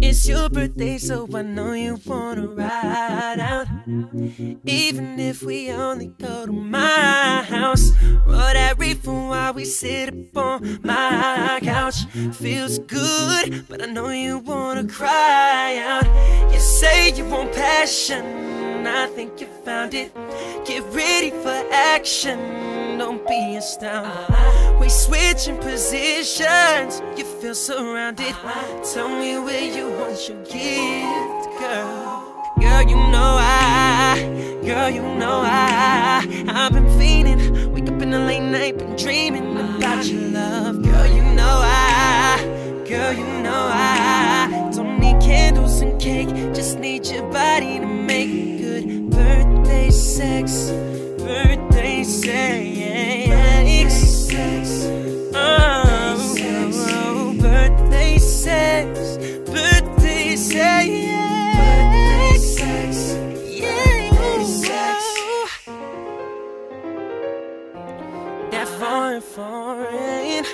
It's your birthday, so I know you wanna ride out. Even if we only go to my house, roll that reefer while we sit up on my couch. Feels good, but I know you wanna cry out. You say you want passion, I think you found it. Get ready for action, don't be astounded. We switching positions, you feel surrounded. Tell me where you want your gift, girl. Girl, you know I, girl, you know I, I've been feeling. Wake up in the late night, been dreaming about your love. Girl, you know I, girl, you know I, don't need candles and cake, just need your body to make good birthday sex, birthday sex. That foreign, foreign.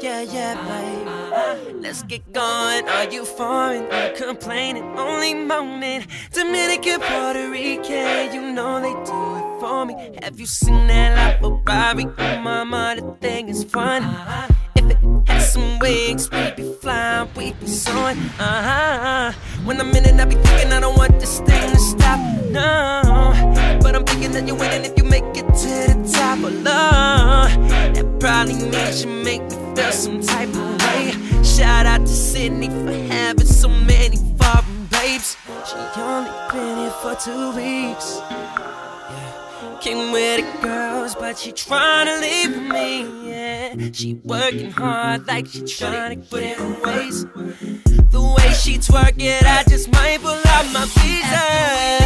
Yeah, yeah, babe. Let's get going. Are you foreign? You complaining? Only moaning. Dominican, Puerto Rican, you know they do it for me. Have you seen that La Ferrari? Oh, mama, the thing is fun. If it has some wings, we'd be flying, we'd be soaring. Uh-huh. When I'm in it, I be thinking I don't want this thing to stop. No, but I'm thinking that you're winning if you means make me feel some type of way. Shout out to Sydney for having so many foreign babes. She only been here for two weeks. Came with the girls, but she tryna leave me. Yeah, she working hard like she tryna get her ways. The way she twerk it, I just might pull out my visa.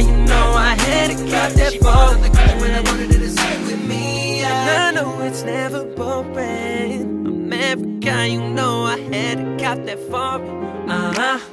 You know I had to cop that with me. Uh huh.